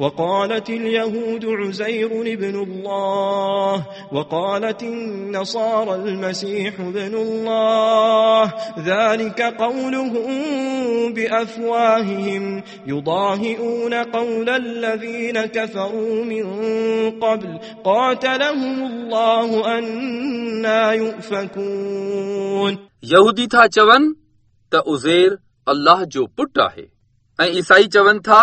وقالت اليهود عزير ابن الله وقالت النصارى المسيح ابن الله ذلك قولهم بأفواههم يضاهئون قول الذين كفروا من قبل قاتلهم الله أنا يؤفكون यहूदी था चवन त उज़ेर अल्लाह जो पुटु आहे ऐं ईसाई चवनि था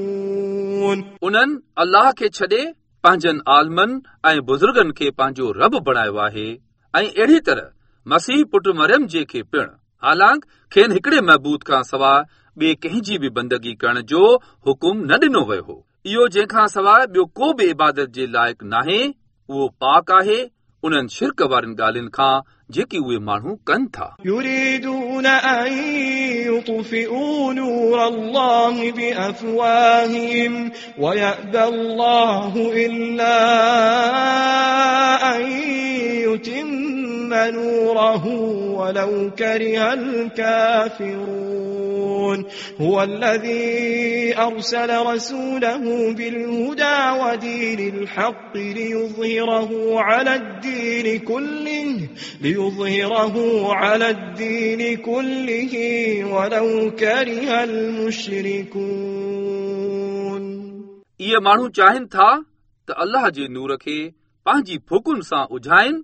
उन्हनि अल्लाह खे छॾे पंहिंजनि आलमनि ऐं बुज़ुर्गनि खे पंहिंजो रब बणायो आहे ऐं अहिड़ी तरह मसीह पुटु मरियम जे खे पिणु हालांकि खेनि हिकिड़े महबूद खां सवाइ ॿिए कंहिं जी बि बंदगी करण जो हुकुम न ॾिनो वियो हो इहो जंहिंखां सवाइ ॿियो को बि इबादत जे लाइक़ नाहे उहो पाक आहे उन्हनि शिरक वारनि ॻाल्हियुनि खां जेकी उहे माण्हू कनि था يريدون أن يطفئوا نور الله بأفواههم ويأبى الله إلا أن يتم نوره ولو كره الكافرون هو الذي أرسل رسوله بالهدى ودين الحق ليظهره على الدين كله ليظهره على الدين كله ولو كره المشركون इहे माण्हू चाहिनि था त अल्लाह जे नूर खे पंहिंजी फुकुनि सां उझाइनि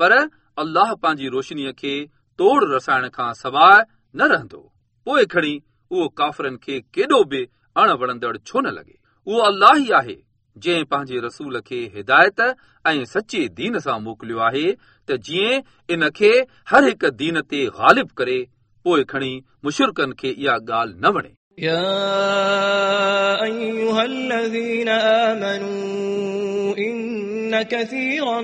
पर अल्लाह पंहिंजी रोशनीअ खे तोड़ रसाइण खां सवाइ न रहंदो पोइ खणी उहो काफ़रनि खे केॾो बि अण वणंदड़ छो न लॻे उहो अल्लाह ई आहे जंहिं पंहिंजे रसूल खे हिदायत ऐं सचे दीन सां मोकिलियो आहे त जीअं इन खे हर हिक दीन ते ग़ालिब करे पोइ खणी मुशिरकनि खे इहा ॻाल्हि न वणे يا أيها الذين آمنوا إن كثيرا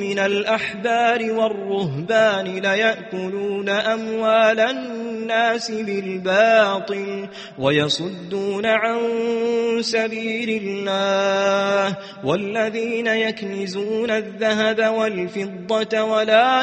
من الأحبار والرهبان ليأكلون أموال الناس بالباطل ويصدون عن سبيل الله والذين يكنزون الذهب والفضة ولا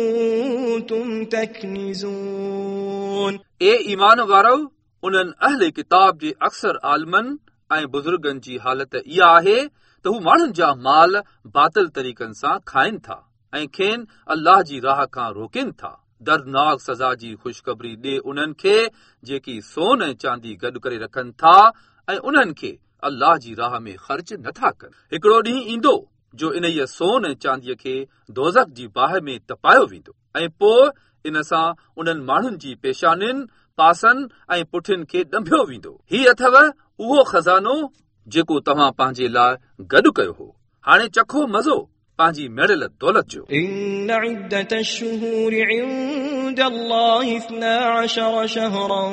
تكنزون ए ईमान वारो उन्हनि अहले किताब जे अक्सर आलमनि ऐं बुज़ुर्गनि जी हालत इहा आहे त हू माण्हुनि जा माल बातिल तरीक़नि सां खाइनि था ऐं खेनि अल्लाह जी राह खां रोकनि था दर्दनाक सज़ा जी ख़ुशख़बरी ॾे उन्हनि खे जेकी सोन ऐं चांदी गॾु करे रखनि था ऐं उन्हनि खे अल्लाह जी राह में ख़र्च नथा कनि हिकिड़ो ॾींहुं ईंदो जो इन सोन ऐं चांदीअ खे दोज़ख जी बाहि में तपायो वेंदो ۽ پوءِ ان سان انهن ماڻهن جي پيشانين پاسن ۽ پٺين کي ڏنڀيو ويندو. هي اٿو اهو خزانو جيڪو توهان پنهنجي لاءِ گڏ ڪيو هو. هاڻي چکو مزو पंहिंजी मेड़ियल दौलत जो إن عدة الشهور عند الله اثنا عشر شهرا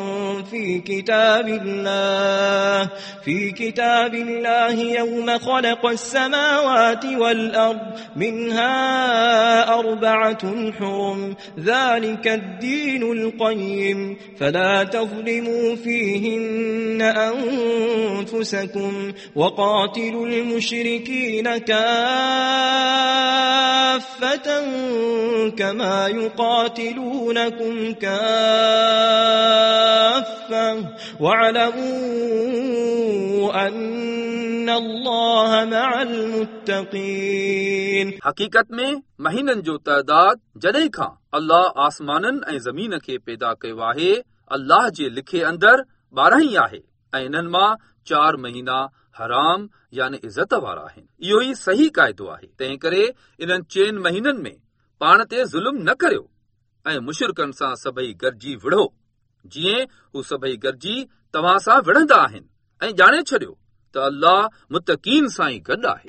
في كتاب الله في كتاب الله يوم خلق السماوات والأرض منها أربعة حرم ذلك الدين القيم فلا تظلموا فيهن أنفسكم وقاتلوا المشركين كافة كافة كما يقاتلونكم كافة واعلموا أن الله مع المتقين हक़ीक़त में महीननि जो तइदाद जॾहिं खां अल्लाह आसमाननि ऐं ज़मीन खे पैदा कयो आहे अल्लाह जे लिखे अंदरि ॿारहं ई आहे ऐं इन्हनि मां चार महीना हराम यानी इज़त वारा आहिनि इहो ई सही क़ाइदो आहे तंहिं करे इन्हनि चइनि महीननि में پاڻ تي ظلم نه ڪريو ۽ مشرڪن سان سڀئي گڏجي وڙهو. جيئن هو سڀئي گڏجي توهان سان وڙهندا آهن ۽ ڄاڻي ڇڏيو ته الله متڪين سان ئي گڏ آهي.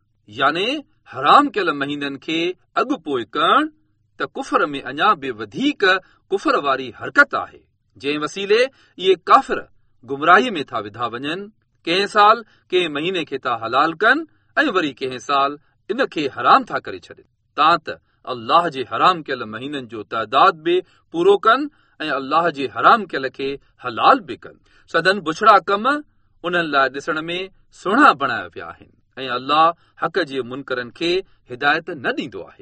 याने हराम कयल महीननि खे अॻु पोइ करण त कुफर में अञा बि वधीक कुफर वारी हरकत आहे जंहिं वसीले इहे काफ़िर गुमराही में था विधा वञनि कंहिं साल कंहिं महीने खे था हलाल कनि ऐं वरी कंहिं साल इन खे हराम था करे छॾनि तां त अल्लाह जे हराम कयल महीननि जो तइदाद बि पूरो कनि ऐं अल्लाह जे हराम कयल खे हलाल बि कनि सदन बुछड़ा कम उन्हनि लाइ ॾिसण में सुहिणा बणाया विया आहिनि ۽ الله حق جي منڪرن کي هدايت نه ڏيندو آهي